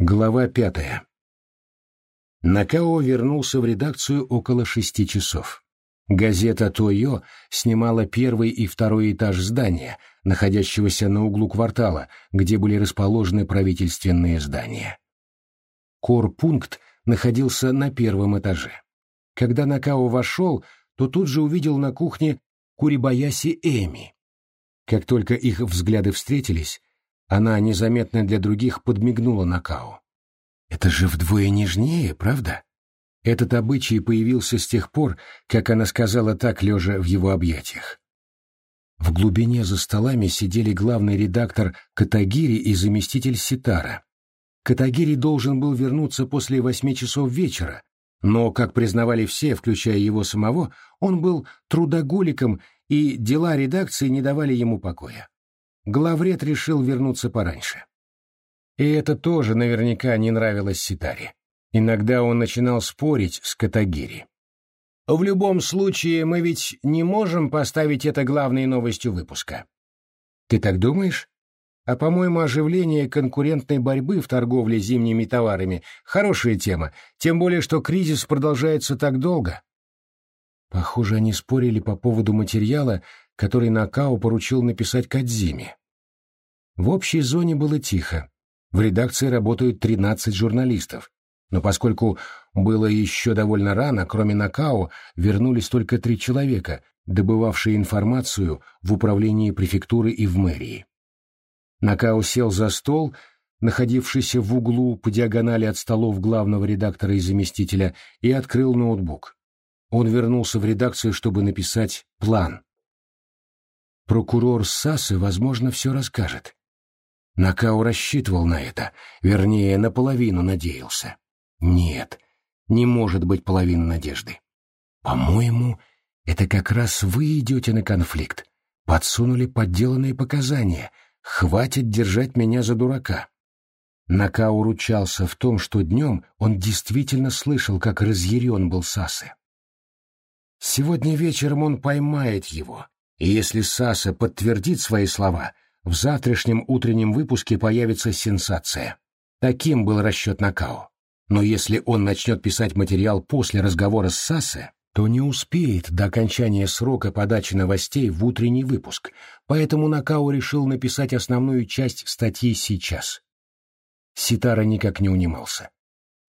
Глава пятая. Накао вернулся в редакцию около шести часов. Газета «Тойо» снимала первый и второй этаж здания, находящегося на углу квартала, где были расположены правительственные здания. Корпункт находился на первом этаже. Когда Накао вошел, то тут же увидел на кухне Курибаяси Эми. Как только их взгляды встретились, она незаметно для других подмигнула Накао. «Это же вдвое нежнее, правда?» Этот обычай появился с тех пор, как она сказала так, лежа в его объятиях. В глубине за столами сидели главный редактор Катагири и заместитель Ситара. Катагири должен был вернуться после восьми часов вечера, но, как признавали все, включая его самого, он был трудоголиком, и дела редакции не давали ему покоя главред решил вернуться пораньше. И это тоже наверняка не нравилось Ситаре. Иногда он начинал спорить с Катагири. В любом случае, мы ведь не можем поставить это главной новостью выпуска. Ты так думаешь? А, по-моему, оживление конкурентной борьбы в торговле зимними товарами – хорошая тема, тем более, что кризис продолжается так долго. Похоже, они спорили по поводу материала, который Накао поручил написать Кадзиме. В общей зоне было тихо. В редакции работают 13 журналистов. Но поскольку было еще довольно рано, кроме Накао, вернулись только три человека, добывавшие информацию в управлении префектуры и в мэрии. Накао сел за стол, находившийся в углу по диагонали от столов главного редактора и заместителя, и открыл ноутбук. Он вернулся в редакцию, чтобы написать план. Прокурор Сасы, возможно, все расскажет. Накао рассчитывал на это, вернее, наполовину надеялся. Нет, не может быть половины надежды. По-моему, это как раз вы идете на конфликт. Подсунули подделанные показания. Хватит держать меня за дурака. Накао ручался в том, что днем он действительно слышал, как разъярен был Сасы. Сегодня вечером он поймает его, и если Саса подтвердит свои слова — в завтрашнем утреннем выпуске появится сенсация. Таким был расчет Накао. Но если он начнет писать материал после разговора с Сассе, то не успеет до окончания срока подачи новостей в утренний выпуск, поэтому Накао решил написать основную часть статьи сейчас. Ситара никак не унимался.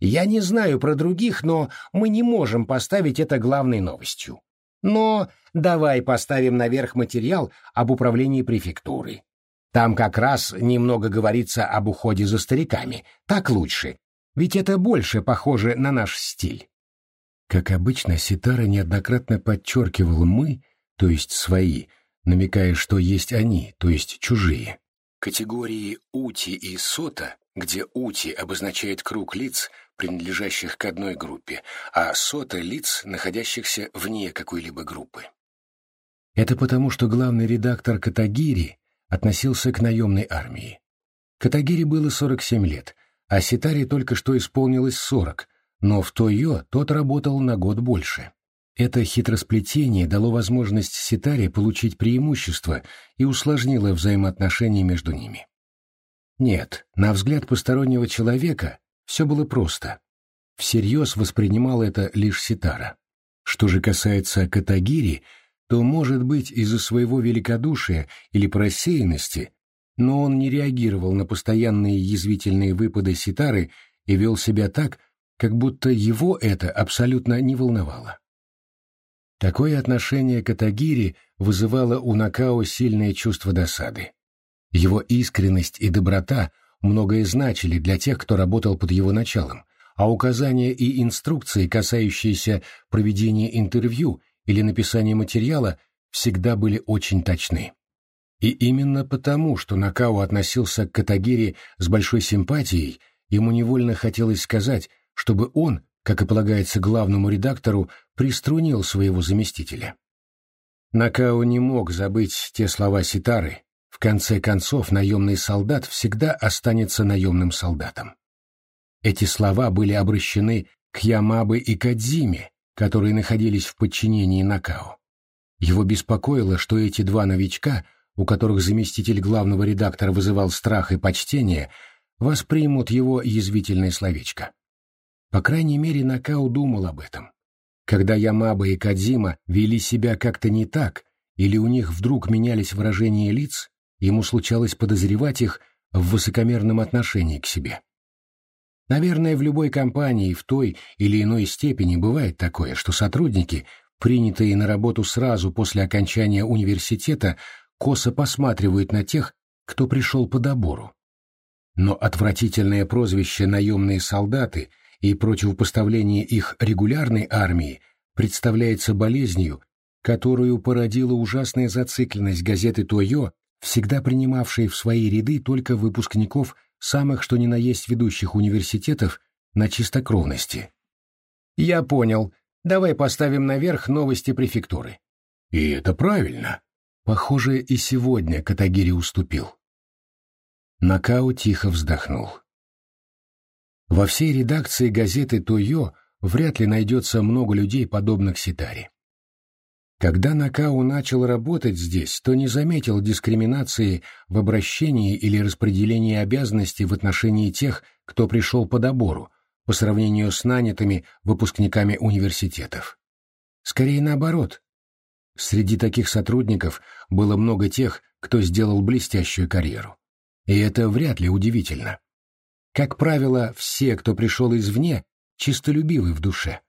«Я не знаю про других, но мы не можем поставить это главной новостью. Но давай поставим наверх материал об управлении префектурой. Там как раз немного говорится об уходе за стариками. Так лучше. Ведь это больше похоже на наш стиль. Как обычно, Ситара неоднократно подчеркивал «мы», то есть «свои», намекая, что есть они, то есть чужие. Категории «ути» и «сота», где «ути» обозначает круг лиц, принадлежащих к одной группе, а «сота» — лиц, находящихся вне какой-либо группы. Это потому, что главный редактор Катагири относился к наемной армии. Катагири было 47 лет, а Ситаре только что исполнилось 40, но в Тойо тот работал на год больше. Это хитросплетение дало возможность Ситаре получить преимущество и усложнило взаимоотношения между ними. Нет, на взгляд постороннего человека все было просто. Всерьез воспринимал это лишь Ситара. Что же касается Катагири, то, может быть, из-за своего великодушия или просеянности, но он не реагировал на постоянные язвительные выпады ситары и вел себя так, как будто его это абсолютно не волновало. Такое отношение к Атагири вызывало у Накао сильное чувство досады. Его искренность и доброта многое значили для тех, кто работал под его началом, а указания и инструкции, касающиеся проведения интервью или написания материала всегда были очень точны. И именно потому, что Накао относился к Катагири с большой симпатией, ему невольно хотелось сказать, чтобы он, как и полагается главному редактору, приструнил своего заместителя. Накао не мог забыть те слова Ситары, в конце концов наемный солдат всегда останется наемным солдатом. Эти слова были обращены к Ямабе и Кадзиме, которые находились в подчинении Накао. Его беспокоило, что эти два новичка, у которых заместитель главного редактора вызывал страх и почтение, воспримут его язвительное словечко. По крайней мере, Накао думал об этом. Когда Ямаба и Кадзима вели себя как-то не так, или у них вдруг менялись выражения лиц, ему случалось подозревать их в высокомерном отношении к себе. Наверное, в любой компании в той или иной степени бывает такое, что сотрудники, принятые на работу сразу после окончания университета, косо посматривают на тех, кто пришел по добору. Но отвратительное прозвище «наемные солдаты» и противопоставление их регулярной армии представляется болезнью, которую породила ужасная зацикленность газеты «Тойо», всегда принимавшей в свои ряды только выпускников самых что ни на есть ведущих университетов на чистокровности. «Я понял. Давай поставим наверх новости префектуры». «И это правильно». Похоже, и сегодня Катагири уступил. Накао тихо вздохнул. Во всей редакции газеты «Тойо» вряд ли найдется много людей, подобных Ситаре. Когда Накау начал работать здесь, то не заметил дискриминации в обращении или распределении обязанностей в отношении тех, кто пришел по добору, по сравнению с нанятыми выпускниками университетов. Скорее наоборот. Среди таких сотрудников было много тех, кто сделал блестящую карьеру. И это вряд ли удивительно. Как правило, все, кто пришел извне, чистолюбивы в душе.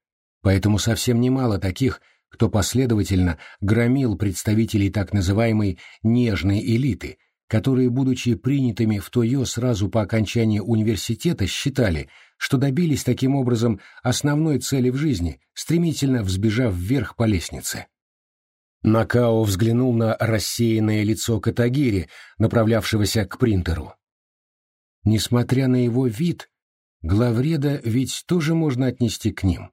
Поэтому совсем немало таких, кто последовательно громил представителей так называемой «нежной элиты», которые, будучи принятыми в ТОЙО сразу по окончании университета, считали, что добились таким образом основной цели в жизни, стремительно взбежав вверх по лестнице. Накао взглянул на рассеянное лицо Катагири, направлявшегося к принтеру. Несмотря на его вид, главреда ведь тоже можно отнести к ним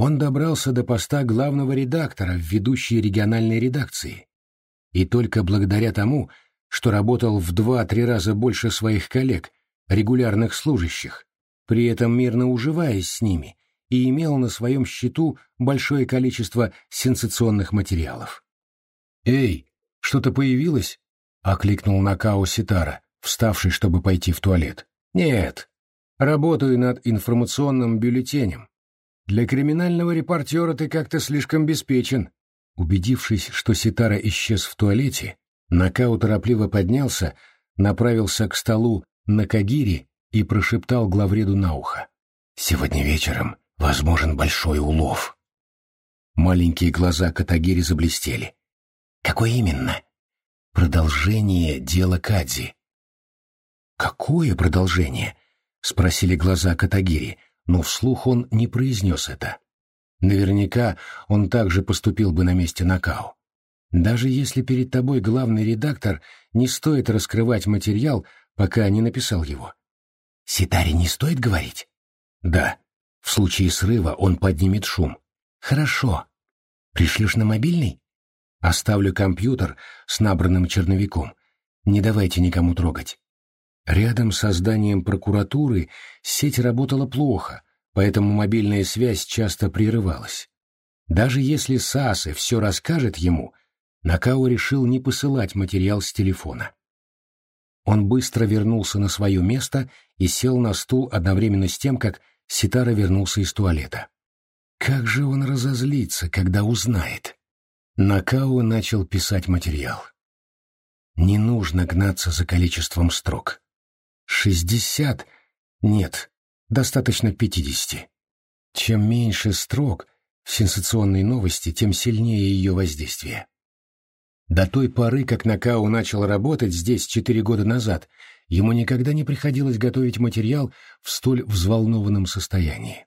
он добрался до поста главного редактора в ведущей региональной редакции. И только благодаря тому, что работал в два-три раза больше своих коллег, регулярных служащих, при этом мирно уживаясь с ними, и имел на своем счету большое количество сенсационных материалов. «Эй, что-то появилось?» — окликнул Накао Ситара, вставший, чтобы пойти в туалет. «Нет, работаю над информационным бюллетенем. Для криминального репортера ты как-то слишком беспечен. Убедившись, что Ситара исчез в туалете, Накау торопливо поднялся, направился к столу на Кагири и прошептал главреду на ухо. «Сегодня вечером возможен большой улов». Маленькие глаза Катагири заблестели. «Какой именно?» «Продолжение дела Кадзи». «Какое продолжение?» — спросили глаза Катагири, но вслух он не произнес это. Наверняка он также поступил бы на месте Накао. Даже если перед тобой главный редактор, не стоит раскрывать материал, пока не написал его. Ситаре не стоит говорить? Да. В случае срыва он поднимет шум. Хорошо. Пришлешь на мобильный? Оставлю компьютер с набранным черновиком. Не давайте никому трогать. Рядом с зданием прокуратуры сеть работала плохо, поэтому мобильная связь часто прерывалась. Даже если Сасе все расскажет ему, Накао решил не посылать материал с телефона. Он быстро вернулся на свое место и сел на стул одновременно с тем, как Ситара вернулся из туалета. Как же он разозлится, когда узнает? Накао начал писать материал. Не нужно гнаться за количеством строк. Шестьдесят? Нет, достаточно пятидесяти. Чем меньше строк в сенсационной новости, тем сильнее ее воздействие. До той поры, как Накау начал работать здесь четыре года назад, ему никогда не приходилось готовить материал в столь взволнованном состоянии.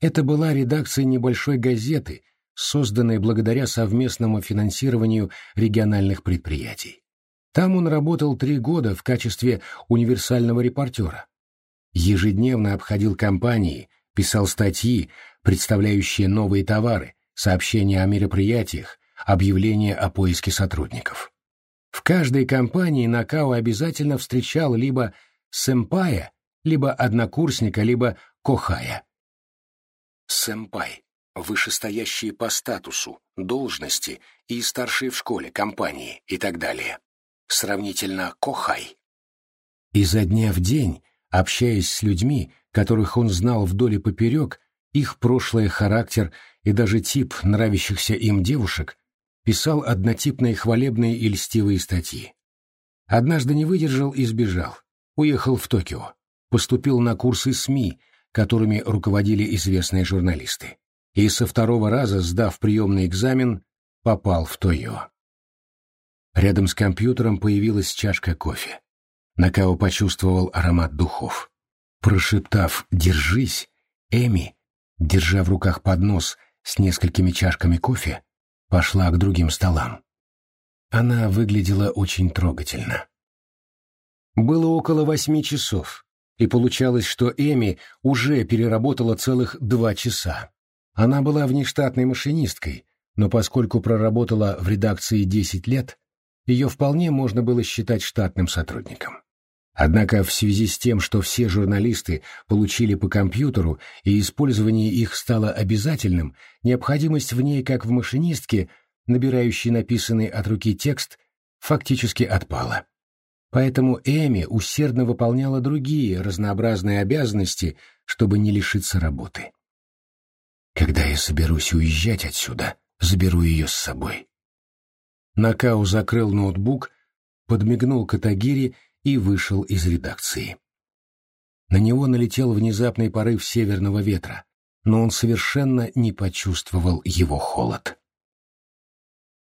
Это была редакция небольшой газеты, созданной благодаря совместному финансированию региональных предприятий. Там он работал три года в качестве универсального репортера. Ежедневно обходил компании, писал статьи, представляющие новые товары, сообщения о мероприятиях, объявления о поиске сотрудников. В каждой компании Накао обязательно встречал либо сэмпая, либо однокурсника, либо кохая. Сэмпай – вышестоящие по статусу, должности и старшие в школе, компании и так далее сравнительно Кохай. Изо дня в день, общаясь с людьми, которых он знал вдоль и поперек, их прошлое, характер и даже тип нравящихся им девушек, писал однотипные хвалебные и льстивые статьи. Однажды не выдержал и сбежал. Уехал в Токио. Поступил на курсы СМИ, которыми руководили известные журналисты. И со второго раза, сдав приемный экзамен, попал в Тойо. Рядом с компьютером появилась чашка кофе. Накао почувствовал аромат духов. Прошептав «Держись», Эми, держа в руках поднос с несколькими чашками кофе, пошла к другим столам. Она выглядела очень трогательно. Было около восьми часов, и получалось, что Эми уже переработала целых два часа. Она была внештатной машинисткой, но поскольку проработала в редакции десять лет, ее вполне можно было считать штатным сотрудником. Однако в связи с тем, что все журналисты получили по компьютеру и использование их стало обязательным, необходимость в ней, как в машинистке, набирающей написанный от руки текст, фактически отпала. Поэтому Эми усердно выполняла другие разнообразные обязанности, чтобы не лишиться работы. «Когда я соберусь уезжать отсюда, заберу ее с собой». Накау закрыл ноутбук, подмигнул Катагири и вышел из редакции. На него налетел внезапный порыв северного ветра, но он совершенно не почувствовал его холод.